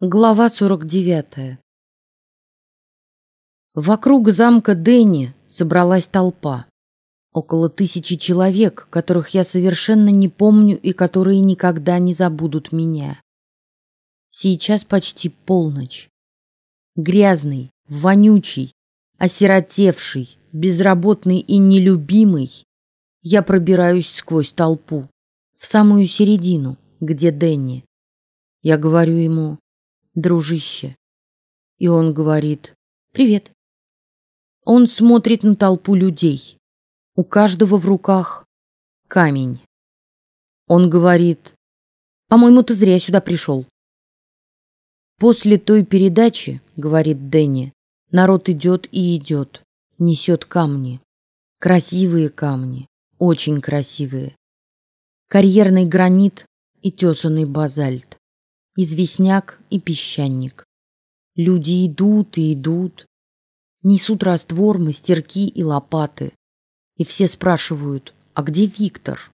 Глава 49. Вокруг замка Дэнни собралась толпа. Около тысячи человек, которых я совершенно не помню и которые никогда не забудут меня. Сейчас почти полночь. Грязный, вонючий, осиротевший, безработный и нелюбимый, я пробираюсь сквозь толпу в самую середину, где Дэнни. Я говорю ему: дружище. И он говорит «Привет». Он смотрит на толпу людей. У каждого в руках камень. Он говорит «По-моему, ты зря сюда пришел». После той передачи, говорит Дэнни, народ идет и идет, несет камни, красивые камни, очень красивые, карьерный гранит и тесанный базальт известняк и песчаник. Люди идут и идут, несут раствор, мастерки и лопаты, и все спрашивают: а где Виктор?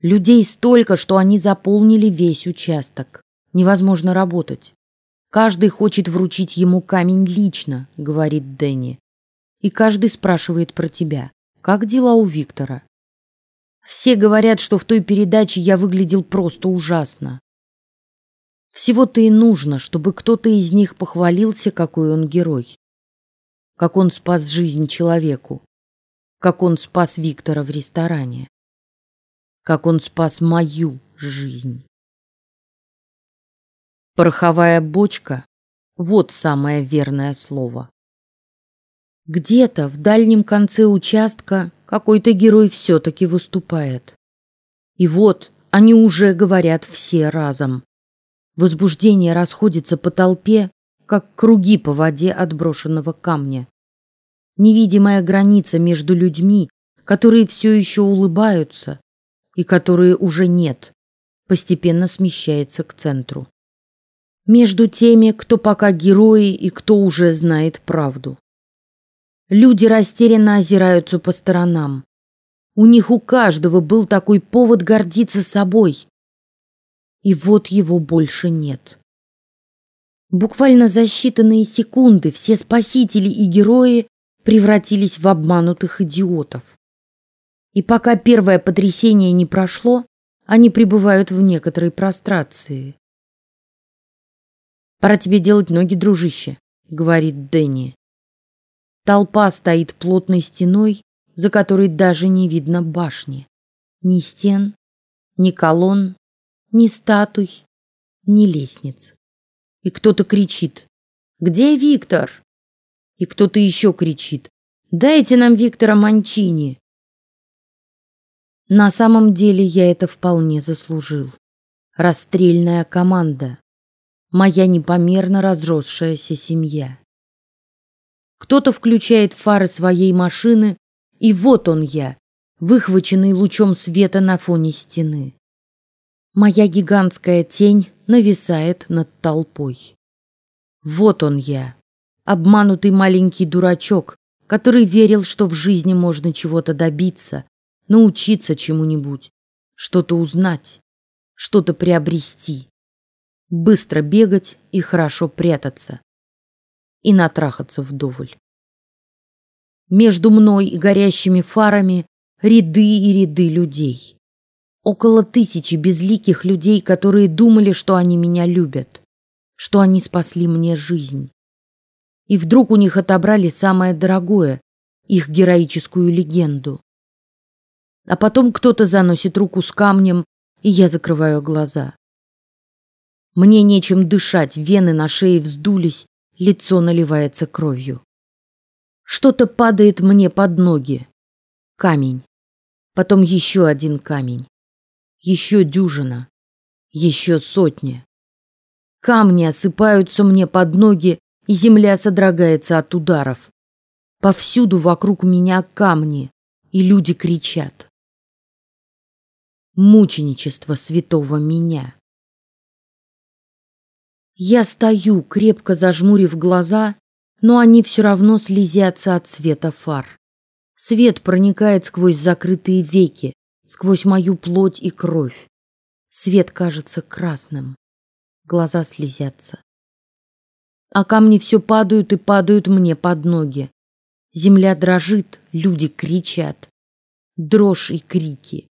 Людей столько, что они заполнили весь участок. Невозможно работать. Каждый хочет вручить ему камень лично, говорит Дэнни, и каждый спрашивает про тебя. Как дела у Виктора? Все говорят, что в той передаче я выглядел просто ужасно. Всего-то и нужно, чтобы кто-то из них похвалился, какой он герой, как он спас жизнь человеку, как он спас Виктора в ресторане, как он спас мою жизнь. Пороховая бочка – вот самое верное слово. Где-то в дальнем конце участка какой-то герой все-таки выступает. И вот они уже говорят все разом. Возбуждение расходится по толпе, как круги по воде от брошенного камня. Невидимая граница между людьми, которые все еще улыбаются и которые уже нет, постепенно смещается к центру. Между теми, кто пока герои и кто уже знает правду. Люди растерянно озираются по сторонам. У них у каждого был такой повод гордиться собой, и вот его больше нет. Буквально за считанные секунды все спасители и герои превратились в обманутых идиотов. И пока первое потрясение не прошло, они пребывают в некоторой прострации. Пора тебе делать ноги, дружище, говорит Дэнни. Толпа стоит плотной стеной, за которой даже не видно башни, ни стен, ни колонн, ни статуй, ни лестниц. И кто-то кричит: "Где Виктор?" И кто-то еще кричит: "Дайте нам Виктора Манчини". На самом деле я это вполне заслужил. Расстрельная команда, моя непомерно разросшаяся семья. Кто-то включает фары своей машины, и вот он я, выхваченный лучом света на фоне стены. Моя гигантская тень нависает над толпой. Вот он я, обманутый маленький дурачок, который верил, что в жизни можно чего-то добиться, научиться чему-нибудь, что-то узнать, что-то приобрести, быстро бегать и хорошо прятаться и натрахаться вдоволь. Между мной и горящими фарами ряды и ряды людей. Около тысячи безликих людей, которые думали, что они меня любят, что они спасли мне жизнь. И вдруг у них отобрали самое дорогое, их героическую легенду. А потом кто-то заносит руку с камнем, и я закрываю глаза. Мне нечем дышать, вены на шее вздулись, лицо наливается кровью. Что-то падает мне под ноги. Камень. Потом еще один камень еще дюжина, еще сотни. Камни осыпаются мне под ноги, и земля содрогается от ударов. Повсюду вокруг меня камни, и люди кричат. Мученичество святого меня. Я стою, крепко зажмурив глаза, но они все равно слезятся от света фар. Свет проникает сквозь закрытые веки, сквозь мою плоть и кровь. Свет кажется красным. Глаза слезятся. А камни все падают и падают мне под ноги. Земля дрожит, люди кричат. Дрожь и крики,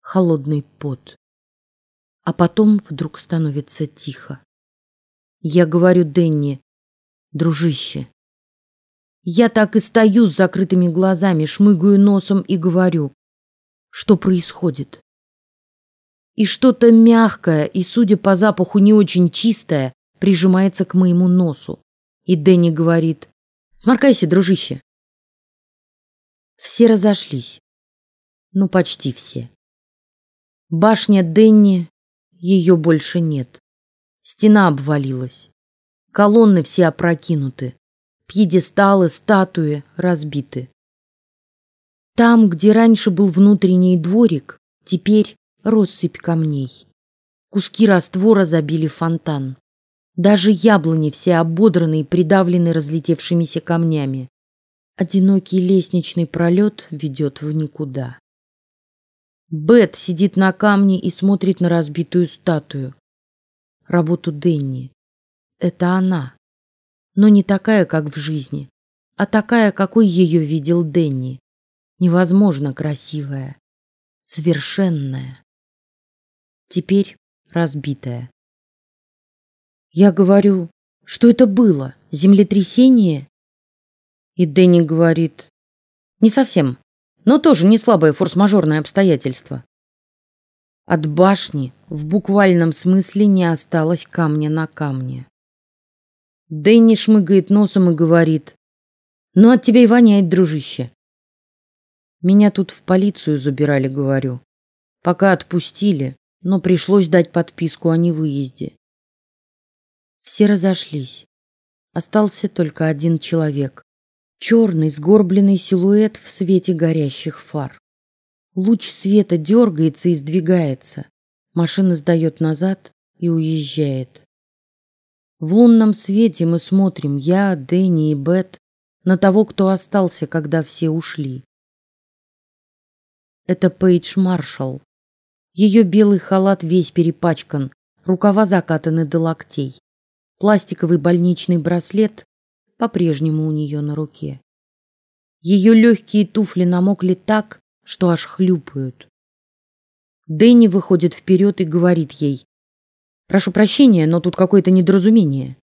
холодный пот. А потом вдруг становится тихо. Я говорю Денни, дружище. Я так и стою с закрытыми глазами, шмыгаю носом и говорю, что происходит. И что-то мягкое и, судя по запаху, не очень чистое прижимается к моему носу. И Дэнни говорит, сморкайся, дружище. Все разошлись. Ну, почти все. Башня Дэнни, ее больше нет. Стена обвалилась. Колонны все опрокинуты. Пьедесталы, статуи разбиты. Там, где раньше был внутренний дворик, теперь россыпь камней. Куски раствора забили фонтан. Даже яблони все ободраны и придавлены разлетевшимися камнями. Одинокий лестничный пролет ведет в никуда. Бет сидит на камне и смотрит на разбитую статую. Работу Денни. Это она, но не такая, как в жизни, а такая, какой ее видел Денни. Невозможно красивая, совершенная. Теперь разбитая. Я говорю, что это было? Землетрясение? И Дэнни говорит, не совсем, но тоже не слабое форс-мажорное обстоятельство. От башни в буквальном смысле не осталось камня на камне. Дэнни шмыгает носом и говорит, ну от тебя и воняет, дружище. Меня тут в полицию забирали, говорю. Пока отпустили, но пришлось дать подписку о невыезде. Все разошлись. Остался только один человек. Черный сгорбленный силуэт в свете горящих фар. Луч света дергается и сдвигается. Машина сдает назад и уезжает. В лунном свете мы смотрим, я, Дэнни и Бет, на того, кто остался, когда все ушли. Это Пейдж Маршалл. Ее белый халат весь перепачкан, рукава закатаны до локтей. Пластиковый больничный браслет по-прежнему у нее на руке. Ее легкие туфли намокли так, что аж хлюпают. Дэнни выходит вперед и говорит ей: "Прошу прощения, но тут какое-то недоразумение".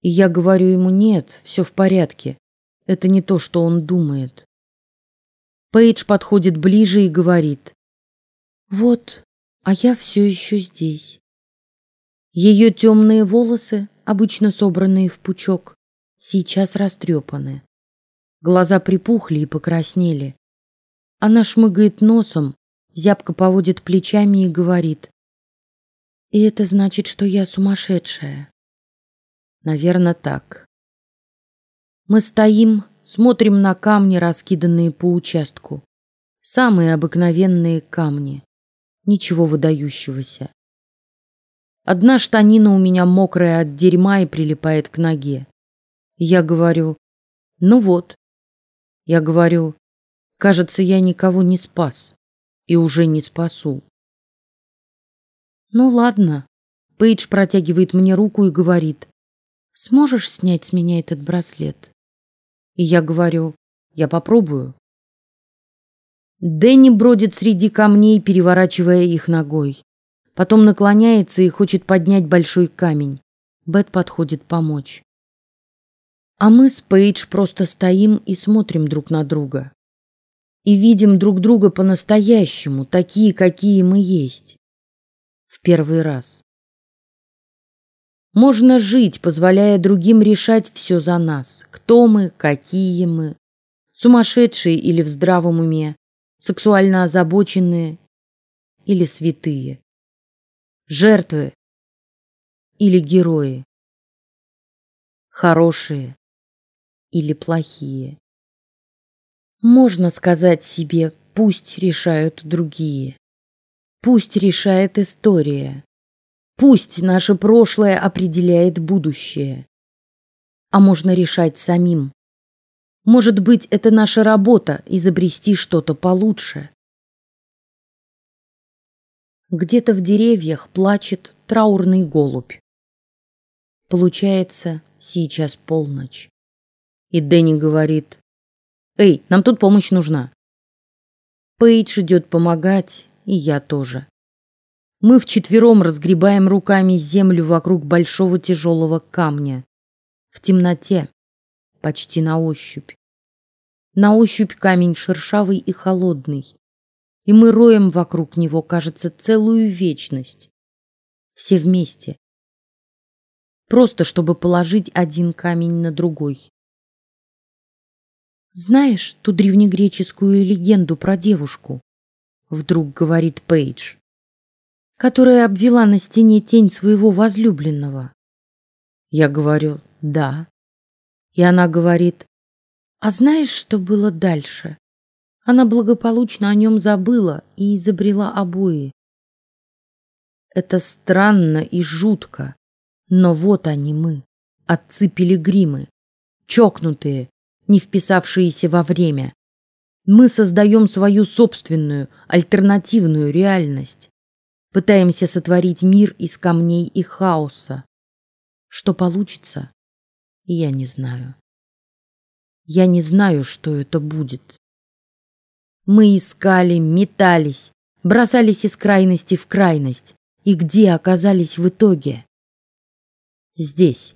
И я говорю ему: "Нет, все в порядке. Это не то, что он думает". Пейдж подходит ближе и говорит: "Вот, а я все еще здесь". Ее темные волосы обычно собранные в пучок, сейчас растрепаны. Глаза припухли и покраснели. Она шмыгает носом, зябко поводит плечами и говорит: "И это значит, что я сумасшедшая". Наверное, так. Мы стоим, смотрим на камни, раскиданные по участку. Самые обыкновенные камни, ничего выдающегося. Одна штанина у меня мокрая от дерьма и прилипает к ноге. Я говорю, ну вот. Я говорю, кажется, я никого не спас и уже не спасу. Ну ладно. Пейдж протягивает мне руку и говорит, сможешь снять с меня этот браслет? И я говорю, я попробую. Дэнни бродит среди камней, переворачивая их ногой. Потом наклоняется и хочет поднять большой камень. Бет подходит помочь. А мы с Пейдж просто стоим и смотрим друг на друга. И видим друг друга по-настоящему, такие, какие мы есть. В первый раз. Можно жить, позволяя другим решать все за нас. Кто мы, какие мы. Сумасшедшие или в здравом уме, сексуально озабоченные или святые жертвы или герои, хорошие или плохие. Можно сказать себе, пусть решают другие, пусть решает история, пусть наше прошлое определяет будущее, а можно решать самим. Может быть, это наша работа изобрести что-то получше. Где-то в деревьях плачет траурный голубь. Получается, сейчас полночь. И Дэнни говорит, «Эй, нам тут помощь нужна». Пейдж идет помогать, и я тоже. Мы вчетвером разгребаем руками землю вокруг большого тяжелого камня. В темноте, почти на ощупь. На ощупь камень шершавый и холодный. И мы роем вокруг него, кажется, целую вечность. Все вместе. Просто чтобы положить один камень на другой. Знаешь ту древнегреческую легенду про девушку? Вдруг говорит Пейдж которая обвела на стене тень своего возлюбленного. Я говорю: "Да". И она говорит: "А знаешь, что было дальше?" Она благополучно о нем забыла и изобрела обои. Это странно и жутко, но вот они мы, отцы-пилигримы, чокнутые, не вписавшиеся во время. Мы создаем свою собственную альтернативную реальность. Пытаемся сотворить мир из камней и хаоса. Что получится, я не знаю. Я не знаю, что это будет. Мы искали, метались, бросались из крайности в крайность, и где оказались в итоге? Здесь,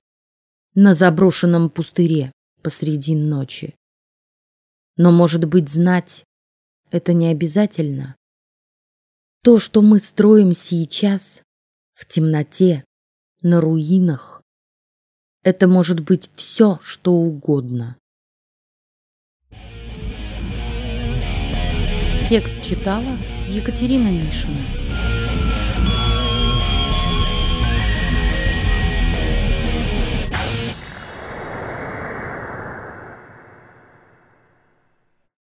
на заброшенном пустыре посреди ночи. Но, может быть, знать это не обязательно. То, что мы строим сейчас, в темноте, на руинах, это может быть все, что угодно. Текст читала Екатерина Мишина.